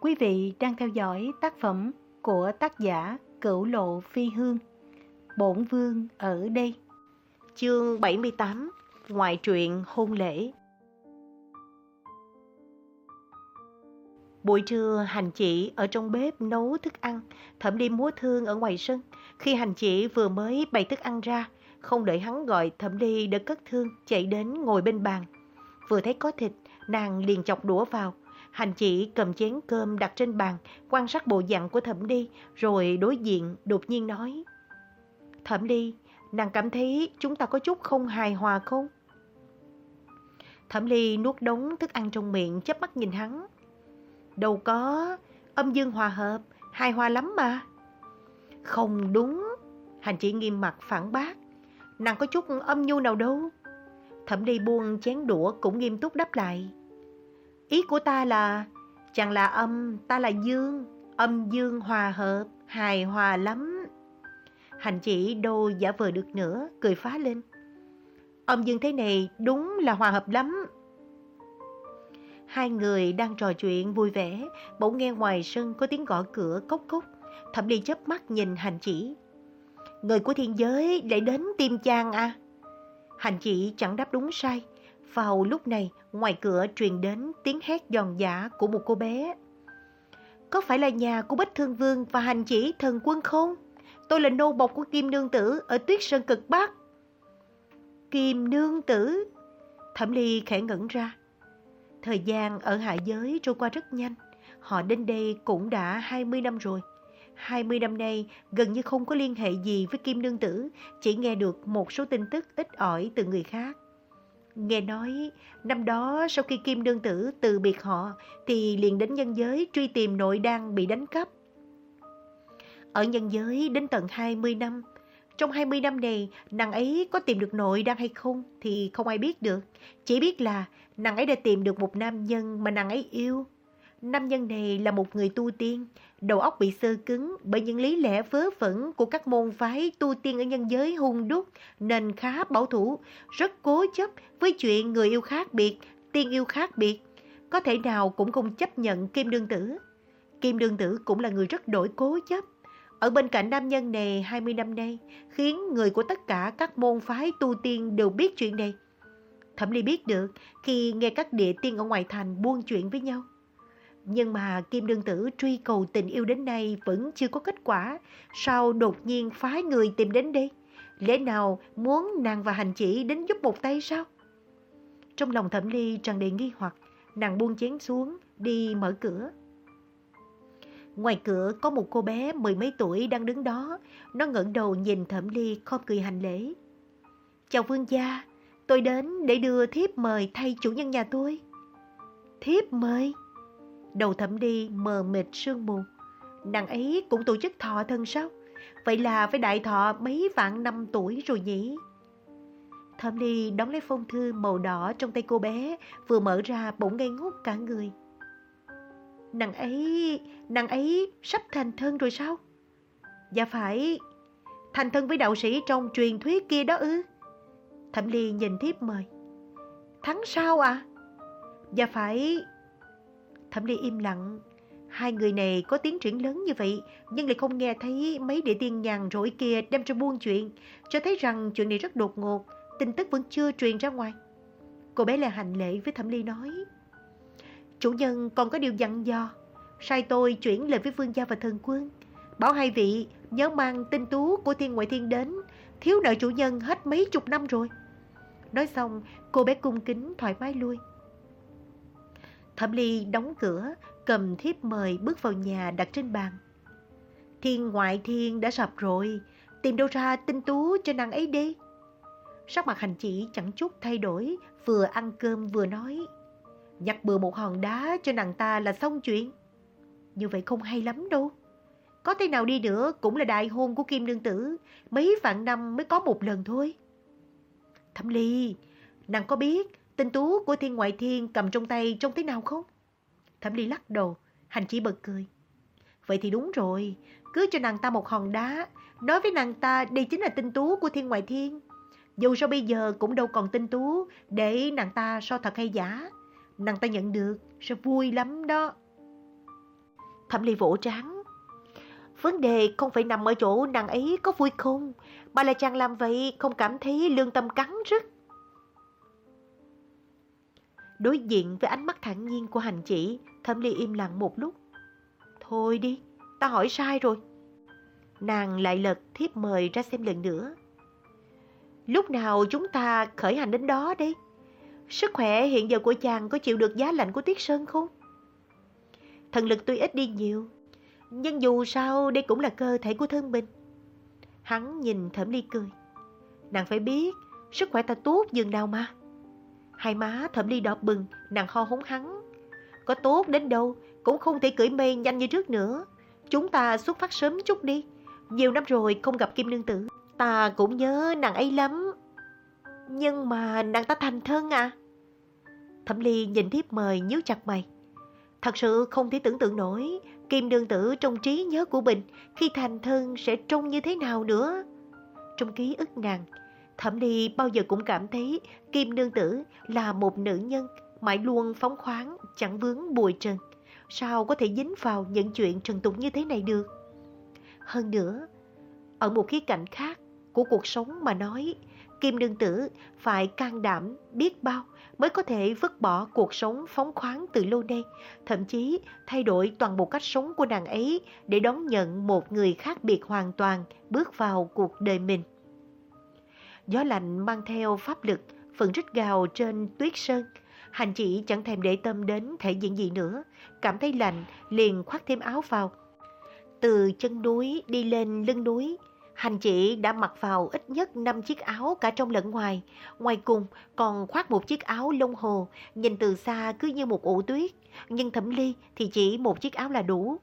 Quý vị đang theo dõi tác phẩm của tác giả Cửu Lộ Phi Hương. Bổn Vương ở đây. Chương 78 Ngoại truyện hôn lễ Buổi trưa, hành chị ở trong bếp nấu thức ăn, thẩm đi múa thương ở ngoài sân. Khi hành chị vừa mới bày thức ăn ra, không đợi hắn gọi thẩm đi đã cất thương, chạy đến ngồi bên bàn. Vừa thấy có thịt, nàng liền chọc đũa vào. Hành chỉ cầm chén cơm đặt trên bàn, quan sát bộ dạng của thẩm đi, rồi đối diện đột nhiên nói. Thẩm đi, nàng cảm thấy chúng ta có chút không hài hòa không? Thẩm ly nuốt đống thức ăn trong miệng, chớp mắt nhìn hắn. Đâu có, âm dương hòa hợp, hài hòa lắm mà. Không đúng, hành chỉ nghiêm mặt phản bác. Nàng có chút âm nhu nào đâu. Thẩm ly buông chén đũa cũng nghiêm túc đáp lại. Ý của ta là, chẳng là âm, ta là dương, âm dương hòa hợp, hài hòa lắm. Hành chỉ đô giả vờ được nữa, cười phá lên. Âm dương thế này đúng là hòa hợp lắm. Hai người đang trò chuyện vui vẻ, bỗng nghe ngoài sân có tiếng gõ cửa cốc cốc. Thẩm Ly chớp mắt nhìn hành chỉ. Người của thiên giới lại đến tìm chàng à? Hành chỉ chẳng đáp đúng sai. Vào lúc này, ngoài cửa truyền đến tiếng hét giòn giả của một cô bé. Có phải là nhà của Bích Thương Vương và hành chỉ thần quân không? Tôi là nô bộc của Kim Nương Tử ở Tuyết Sơn Cực Bắc. Kim Nương Tử? Thẩm Ly khẽ ngẩn ra. Thời gian ở hạ giới trôi qua rất nhanh. Họ đến đây cũng đã 20 năm rồi. 20 năm nay gần như không có liên hệ gì với Kim Nương Tử, chỉ nghe được một số tin tức ít ỏi từ người khác. Nghe nói, năm đó sau khi Kim Nương Tử từ biệt họ thì liền đến nhân giới truy tìm nội đan bị đánh cắp. Ở nhân giới đến tận 20 năm, trong 20 năm này, nàng ấy có tìm được nội đan hay không thì không ai biết được. Chỉ biết là nàng ấy đã tìm được một nam nhân mà nàng ấy yêu. Nam nhân này là một người tu tiên, đầu óc bị sơ cứng bởi những lý lẽ vớ vẩn của các môn phái tu tiên ở nhân giới hung đúc nên khá bảo thủ, rất cố chấp với chuyện người yêu khác biệt, tiên yêu khác biệt. Có thể nào cũng không chấp nhận Kim Đương Tử. Kim Đương Tử cũng là người rất đổi cố chấp. Ở bên cạnh nam nhân này 20 năm nay, khiến người của tất cả các môn phái tu tiên đều biết chuyện này. Thẩm Ly biết được khi nghe các địa tiên ở ngoài thành buôn chuyện với nhau. Nhưng mà Kim Đương Tử truy cầu tình yêu đến nay vẫn chưa có kết quả. Sao đột nhiên phái người tìm đến đây? Lẽ nào muốn nàng và hành chỉ đến giúp một tay sao? Trong lòng thẩm ly tràn đầy nghi hoặc, nàng buông chén xuống, đi mở cửa. Ngoài cửa có một cô bé mười mấy tuổi đang đứng đó. Nó ngẩng đầu nhìn thẩm ly không cười hành lễ. Chào vương gia, tôi đến để đưa thiếp mời thay chủ nhân nhà tôi. Thiếp mời? Đầu thẩm đi mờ mịt sương mù. Nàng ấy cũng tổ chức thọ thân sao? Vậy là phải đại thọ mấy vạn năm tuổi rồi nhỉ? Thẩm đi đón lấy phong thư màu đỏ trong tay cô bé, vừa mở ra bỗng ngây ngốc cả người. Nàng ấy, nàng ấy sắp thành thân rồi sao? Dạ phải, thành thân với đạo sĩ trong truyền thuyết kia đó ư? Thẩm Ly nhìn thiếp mời. Tháng sau à? Dạ phải, Thẩm Ly im lặng. Hai người này có tiến triển lớn như vậy, nhưng lại không nghe thấy mấy địa tiên nhàn rỗi kia đem ra buôn chuyện, cho thấy rằng chuyện này rất đột ngột, tin tức vẫn chưa truyền ra ngoài. Cô bé là hành lễ với Thẩm Ly nói. Chủ nhân còn có điều dặn dò, sai tôi chuyển lời với vương gia và thần quân. Bảo hai vị nhớ mang tinh tú của thiên ngoại thiên đến, thiếu nợ chủ nhân hết mấy chục năm rồi. Nói xong, cô bé cung kính thoải mái lui. Thẩm Ly đóng cửa, cầm thiếp mời bước vào nhà đặt trên bàn. Thiên ngoại thiên đã sập rồi, tìm đâu ra tinh tú cho nàng ấy đi. Sắc mặt hành chỉ chẳng chút thay đổi, vừa ăn cơm vừa nói. Nhặt bừa một hòn đá cho nàng ta là xong chuyện. Như vậy không hay lắm đâu. Có thế nào đi nữa cũng là đại hôn của Kim Nương Tử, mấy vạn năm mới có một lần thôi. Thẩm Ly, nàng có biết Tinh tú của thiên ngoại thiên cầm trong tay trông thế nào không? Thẩm Ly lắc đầu, hành chỉ bật cười. Vậy thì đúng rồi, cứ cho nàng ta một hòn đá, nói với nàng ta đây chính là tinh tú của thiên ngoại thiên. Dù sao bây giờ cũng đâu còn tinh tú để nàng ta so thật hay giả. Nàng ta nhận được, sẽ vui lắm đó. Thẩm Ly vỗ tráng. Vấn đề không phải nằm ở chỗ nàng ấy có vui không, mà là chàng làm vậy không cảm thấy lương tâm cắn rứt. Đối diện với ánh mắt thản nhiên của hành chỉ, Thẩm Ly im lặng một lúc. Thôi đi, ta hỏi sai rồi. Nàng lại lật thiếp mời ra xem lần nữa. Lúc nào chúng ta khởi hành đến đó đi? Sức khỏe hiện giờ của chàng có chịu được giá lạnh của Tiết Sơn không? Thần lực tuy ít đi nhiều, nhưng dù sao đây cũng là cơ thể của thân mình. Hắn nhìn Thẩm Ly cười. Nàng phải biết, sức khỏe ta tốt dường nào mà. Hai má Thẩm Ly đỏ bừng, nàng ho húng hắn. Có tốt đến đâu, cũng không thể cưỡi mê nhanh như trước nữa. Chúng ta xuất phát sớm chút đi. Nhiều năm rồi không gặp Kim Nương Tử. Ta cũng nhớ nàng ấy lắm. Nhưng mà nàng ta thành thân à? Thẩm Ly nhìn thiếp mời nhíu chặt mày. Thật sự không thể tưởng tượng nổi Kim Nương Tử trong trí nhớ của Bình khi thành thân sẽ trông như thế nào nữa. Trong ký ức nàng, Thẩm Ly bao giờ cũng cảm thấy Kim Nương Tử là một nữ nhân mãi luôn phóng khoáng, chẳng vướng bùi trần. Sao có thể dính vào những chuyện trần tục như thế này được? Hơn nữa, ở một khía cạnh khác của cuộc sống mà nói, Kim Nương Tử phải can đảm biết bao mới có thể vứt bỏ cuộc sống phóng khoáng từ lâu nay, thậm chí thay đổi toàn bộ cách sống của nàng ấy để đón nhận một người khác biệt hoàn toàn bước vào cuộc đời mình. Gió lạnh mang theo pháp lực, phần rít gào trên tuyết sơn. Hành chỉ chẳng thèm để tâm đến thể diện gì nữa, cảm thấy lạnh liền khoác thêm áo vào. Từ chân núi đi lên lưng núi, Hành chị đã mặc vào ít nhất 5 chiếc áo cả trong lẫn ngoài. Ngoài cùng còn khoác một chiếc áo lông hồ, nhìn từ xa cứ như một ổ tuyết. Nhưng thẩm ly thì chỉ một chiếc áo là đủ.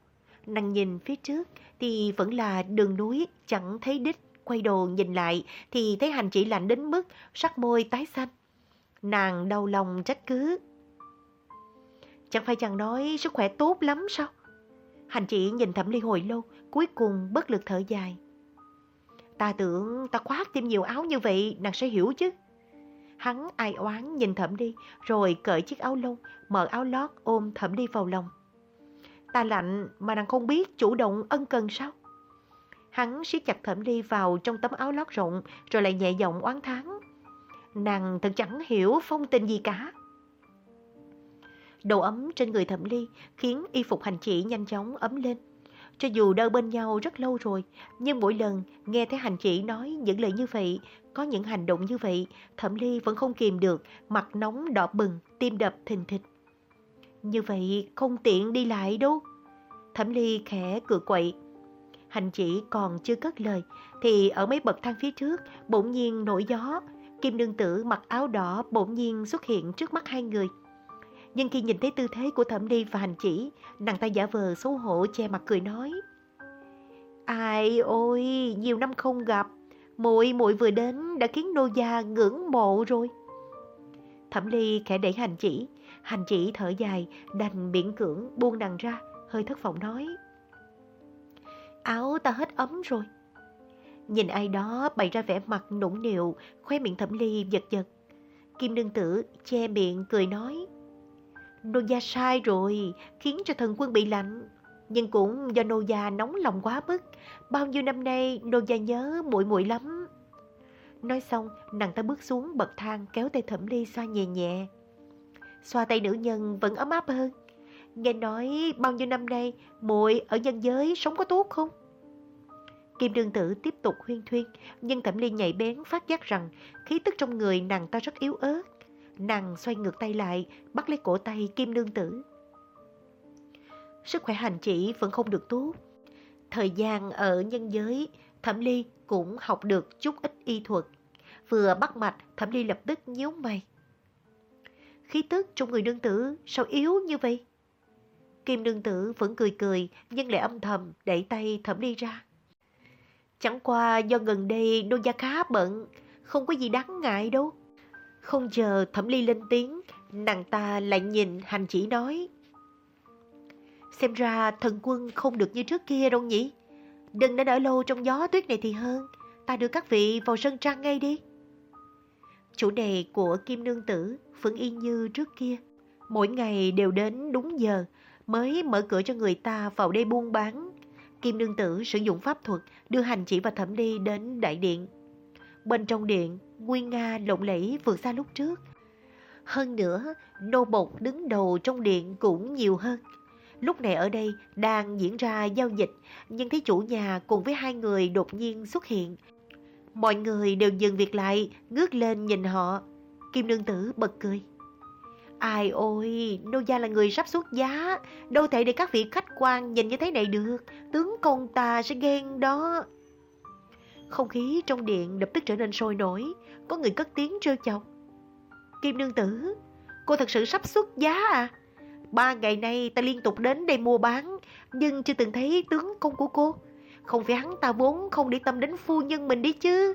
Nàng nhìn phía trước thì vẫn là đường núi, chẳng thấy đích. Quay đầu nhìn lại thì thấy hành chỉ lạnh đến mức sắc môi tái xanh. Nàng đau lòng trách cứ. Chẳng phải chàng nói sức khỏe tốt lắm sao? Hành chỉ nhìn thẩm ly hồi lâu, cuối cùng bất lực thở dài. Ta tưởng ta khoác thêm nhiều áo như vậy, nàng sẽ hiểu chứ. Hắn ai oán nhìn thẩm đi, rồi cởi chiếc áo lông, mở áo lót ôm thẩm đi vào lòng. Ta lạnh mà nàng không biết chủ động ân cần sao? Hắn siết chặt thẩm ly vào trong tấm áo lót rộng, rồi lại nhẹ giọng oán thán. Nàng thật chẳng hiểu phong tình gì cả. Đồ ấm trên người thẩm ly khiến y phục hành chỉ nhanh chóng ấm lên. Cho dù đau bên nhau rất lâu rồi, nhưng mỗi lần nghe thấy hành chỉ nói những lời như vậy, có những hành động như vậy, Thẩm Ly vẫn không kìm được, mặt nóng đỏ bừng, tim đập thình thịch. Như vậy không tiện đi lại đâu. Thẩm Ly khẽ cười quậy. Hành chỉ còn chưa cất lời, thì ở mấy bậc thang phía trước, bỗng nhiên nổi gió. Kim nương tử mặc áo đỏ bỗng nhiên xuất hiện trước mắt hai người nhưng khi nhìn thấy tư thế của thẩm ly và hành chỉ, nàng ta giả vờ xấu hổ che mặt cười nói. Ai ôi, nhiều năm không gặp, muội muội vừa đến đã khiến nô gia ngưỡng mộ rồi. Thẩm ly khẽ đẩy hành chỉ, hành chỉ thở dài, đành miễn cưỡng buông nàng ra, hơi thất vọng nói. Áo ta hết ấm rồi. Nhìn ai đó bày ra vẻ mặt nũng nịu, khoe miệng thẩm ly giật giật. Kim nương tử che miệng cười nói. Nô gia sai rồi, khiến cho thần quân bị lạnh. Nhưng cũng do nô gia nóng lòng quá mức, bao nhiêu năm nay nô gia nhớ muội muội lắm. Nói xong, nàng ta bước xuống bậc thang kéo tay thẩm ly xoa nhẹ nhẹ. Xoa tay nữ nhân vẫn ấm áp hơn. Nghe nói bao nhiêu năm nay muội ở nhân giới sống có tốt không? Kim đương tử tiếp tục huyên thuyên, nhưng thẩm ly nhạy bén phát giác rằng khí tức trong người nàng ta rất yếu ớt. Nàng xoay ngược tay lại, bắt lấy cổ tay Kim đương Tử. Sức khỏe hành chỉ vẫn không được tốt. Thời gian ở nhân giới, Thẩm Ly cũng học được chút ít y thuật. Vừa bắt mạch, Thẩm Ly lập tức nhíu mày. Khí tức trong người đương tử sao yếu như vậy? Kim nương tử vẫn cười cười nhưng lại âm thầm đẩy tay Thẩm Ly ra. Chẳng qua do gần đây nô gia khá bận, không có gì đáng ngại đâu. Không chờ Thẩm Ly lên tiếng, nàng ta lại nhìn hành chỉ nói. Xem ra thần quân không được như trước kia đâu nhỉ? Đừng nên ở lâu trong gió tuyết này thì hơn. Ta đưa các vị vào sân trang ngay đi. Chủ đề của Kim Nương Tử vẫn y như trước kia. Mỗi ngày đều đến đúng giờ mới mở cửa cho người ta vào đây buôn bán. Kim nương tử sử dụng pháp thuật đưa hành chỉ và thẩm đi đến đại điện. Bên trong điện, Nguyên Nga lộng lẫy vượt xa lúc trước. Hơn nữa, nô bộc đứng đầu trong điện cũng nhiều hơn. Lúc này ở đây đang diễn ra giao dịch, nhưng thấy chủ nhà cùng với hai người đột nhiên xuất hiện. Mọi người đều dừng việc lại, ngước lên nhìn họ. Kim nương tử bật cười. Ai ôi, nô gia là người sắp xuất giá, đâu thể để các vị khách quan nhìn như thế này được, tướng công ta sẽ ghen đó. Không khí trong điện lập tức trở nên sôi nổi, có người cất tiếng trêu chọc. Kim nương tử, cô thật sự sắp xuất giá à? Ba ngày nay ta liên tục đến đây mua bán, nhưng chưa từng thấy tướng công của cô. Không phải hắn ta vốn không để tâm đến phu nhân mình đi chứ.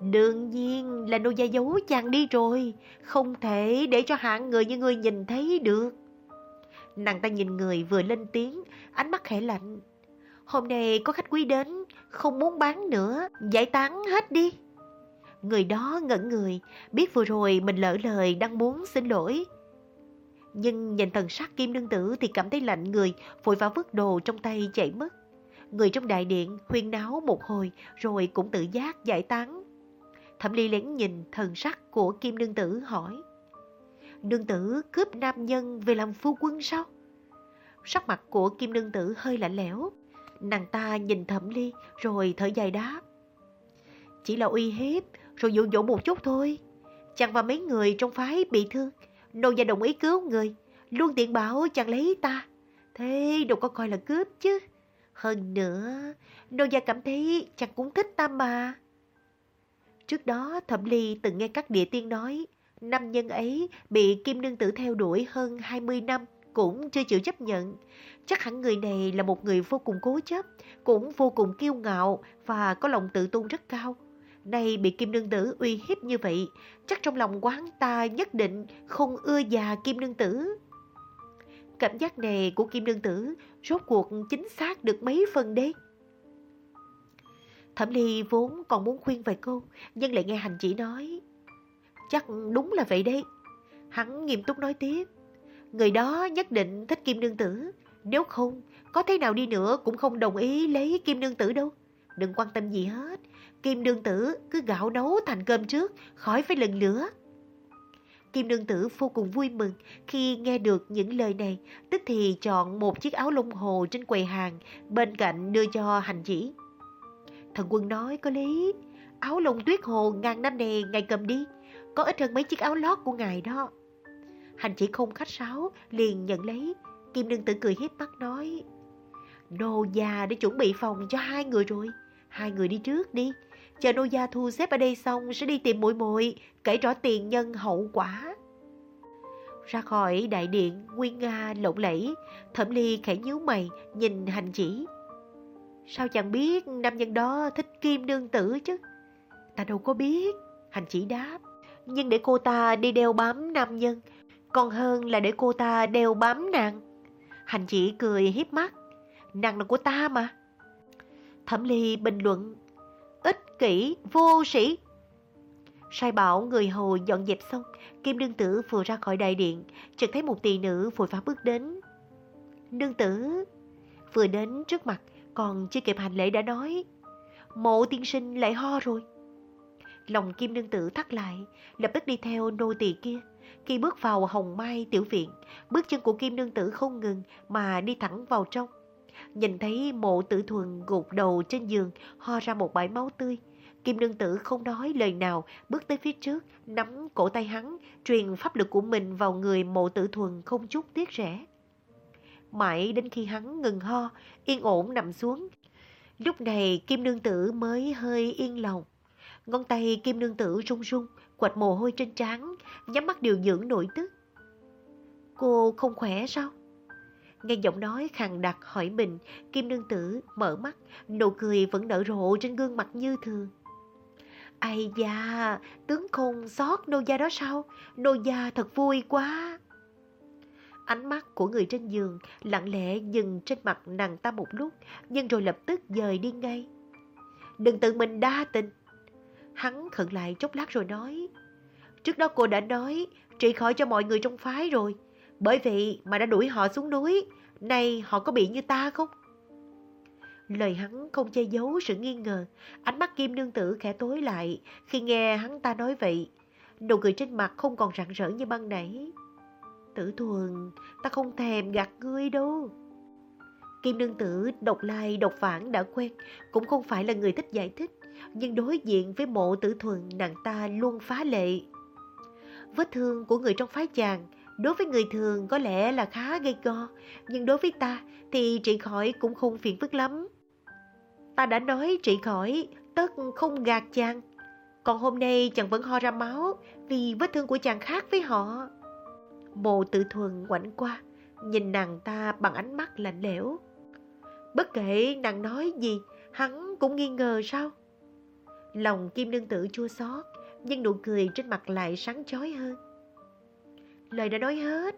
Đương nhiên là nô gia giấu chàng đi rồi, không thể để cho hạng người như người nhìn thấy được. Nàng ta nhìn người vừa lên tiếng, ánh mắt khẽ lạnh. Hôm nay có khách quý đến, không muốn bán nữa, giải tán hết đi. Người đó ngẩn người, biết vừa rồi mình lỡ lời đang muốn xin lỗi. Nhưng nhìn thần sắc kim nương tử thì cảm thấy lạnh người, vội vã vứt đồ trong tay chạy mất. Người trong đại điện huyên náo một hồi rồi cũng tự giác giải tán. Thẩm ly lén nhìn thần sắc của kim nương tử hỏi. Nương tử cướp nam nhân về làm phu quân sao? Sắc mặt của kim nương tử hơi lạnh lẽo. Nàng ta nhìn thẩm ly rồi thở dài đáp. Chỉ là uy hiếp rồi dụ dỗ một chút thôi. Chàng và mấy người trong phái bị thương. Nô gia đồng ý cứu người. Luôn tiện bảo chàng lấy ta. Thế đâu có coi là cướp chứ. Hơn nữa, nô gia cảm thấy chàng cũng thích ta mà. Trước đó Thẩm Ly từng nghe các địa tiên nói, năm nhân ấy bị Kim Nương Tử theo đuổi hơn 20 năm cũng chưa chịu chấp nhận. Chắc hẳn người này là một người vô cùng cố chấp, cũng vô cùng kiêu ngạo và có lòng tự tôn rất cao. Nay bị Kim Nương Tử uy hiếp như vậy, chắc trong lòng quán ta nhất định không ưa già Kim Nương Tử. Cảm giác này của Kim Nương Tử rốt cuộc chính xác được mấy phần đấy. Thẩm Ly vốn còn muốn khuyên vài câu, nhưng lại nghe hành chỉ nói. Chắc đúng là vậy đấy. Hắn nghiêm túc nói tiếp. Người đó nhất định thích Kim Nương Tử. Nếu không, có thế nào đi nữa cũng không đồng ý lấy Kim Nương Tử đâu. Đừng quan tâm gì hết. Kim Nương Tử cứ gạo nấu thành cơm trước, khỏi phải lần lửa. Kim Nương Tử vô cùng vui mừng khi nghe được những lời này, tức thì chọn một chiếc áo lông hồ trên quầy hàng bên cạnh đưa cho hành chỉ. Thần quân nói có lý, áo lông tuyết hồ ngàn năm này ngài cầm đi, có ít hơn mấy chiếc áo lót của ngài đó. Hành chỉ không khách sáo, liền nhận lấy. Kim nương tử cười hiếp mắt nói, Nô già đã chuẩn bị phòng cho hai người rồi, hai người đi trước đi. Chờ nô gia thu xếp ở đây xong sẽ đi tìm muội muội kể rõ tiền nhân hậu quả. Ra khỏi đại điện, Nguyên Nga lộng lẫy, Thẩm Ly khẽ nhíu mày, nhìn hành chỉ. Sao chẳng biết nam nhân đó thích kim nương tử chứ? Ta đâu có biết, hành chỉ đáp. Nhưng để cô ta đi đeo bám nam nhân, còn hơn là để cô ta đeo bám nàng. Hành chỉ cười hiếp mắt, nàng là của ta mà. Thẩm ly bình luận, ích kỷ, vô sĩ. Sai bảo người hầu dọn dẹp xong, Kim Nương Tử vừa ra khỏi đại điện, chợt thấy một tỳ nữ vội vã bước đến. Nương Tử vừa đến trước mặt, còn chưa kịp hành lễ đã nói, mộ tiên sinh lại ho rồi. Lòng Kim Nương Tử thắt lại, lập tức đi theo nô tỳ kia. Khi bước vào hồng mai tiểu viện, bước chân của Kim Nương Tử không ngừng mà đi thẳng vào trong. Nhìn thấy mộ tử thuần gục đầu trên giường, ho ra một bãi máu tươi. Kim Nương Tử không nói lời nào, bước tới phía trước, nắm cổ tay hắn, truyền pháp lực của mình vào người mộ tử thuần không chút tiếc rẻ. Mãi đến khi hắn ngừng ho, yên ổn nằm xuống. Lúc này Kim Nương Tử mới hơi yên lòng. Ngón tay Kim Nương Tử run run, quạch mồ hôi trên trán, nhắm mắt điều dưỡng nội tức. Cô không khỏe sao? Nghe giọng nói khàn đặc hỏi mình, Kim Nương Tử mở mắt, nụ cười vẫn nở rộ trên gương mặt như thường. Ai da, tướng không xót nô gia đó sao? Nô gia thật vui quá. Ánh mắt của người trên giường lặng lẽ dừng trên mặt nàng ta một lúc, nhưng rồi lập tức dời đi ngay. Đừng tự mình đa tình. Hắn khẩn lại chốc lát rồi nói. Trước đó cô đã nói trị khỏi cho mọi người trong phái rồi. Bởi vậy mà đã đuổi họ xuống núi, nay họ có bị như ta không? Lời hắn không che giấu sự nghi ngờ, ánh mắt kim nương tử khẽ tối lại khi nghe hắn ta nói vậy. Nụ cười trên mặt không còn rạng rỡ như ban nãy. Tử thuần, ta không thèm gạt ngươi đâu. Kim nương tử độc lai độc phản đã quen, cũng không phải là người thích giải thích, nhưng đối diện với mộ tử thuần nàng ta luôn phá lệ. Vết thương của người trong phái chàng đối với người thường có lẽ là khá gây go, nhưng đối với ta thì trị khỏi cũng không phiền phức lắm. Ta đã nói trị khỏi, tất không gạt chàng. Còn hôm nay chàng vẫn ho ra máu vì vết thương của chàng khác với họ. Mộ tự thuần quảnh qua, nhìn nàng ta bằng ánh mắt lạnh lẽo. Bất kể nàng nói gì, hắn cũng nghi ngờ sao? Lòng kim nương tử chua xót, nhưng nụ cười trên mặt lại sáng chói hơn. Lời đã nói hết,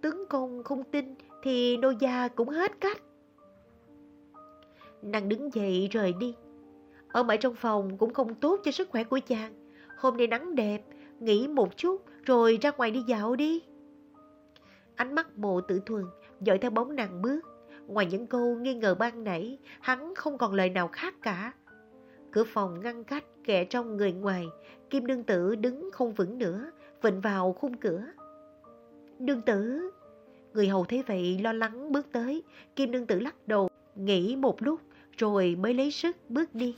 tướng công không tin thì nô gia cũng hết cách. Nàng đứng dậy rời đi. Ở mãi trong phòng cũng không tốt cho sức khỏe của chàng. Hôm nay nắng đẹp, nghỉ một chút rồi ra ngoài đi dạo đi. Ánh mắt mộ tử thuần dõi theo bóng nàng bước. Ngoài những câu nghi ngờ ban nãy, hắn không còn lời nào khác cả. Cửa phòng ngăn cách kẻ trong người ngoài, Kim Đương Tử đứng không vững nữa, vịnh vào khung cửa. Đương Tử! Người hầu thấy vậy lo lắng bước tới, Kim Đương Tử lắc đầu, nghĩ một lúc rồi mới lấy sức bước đi.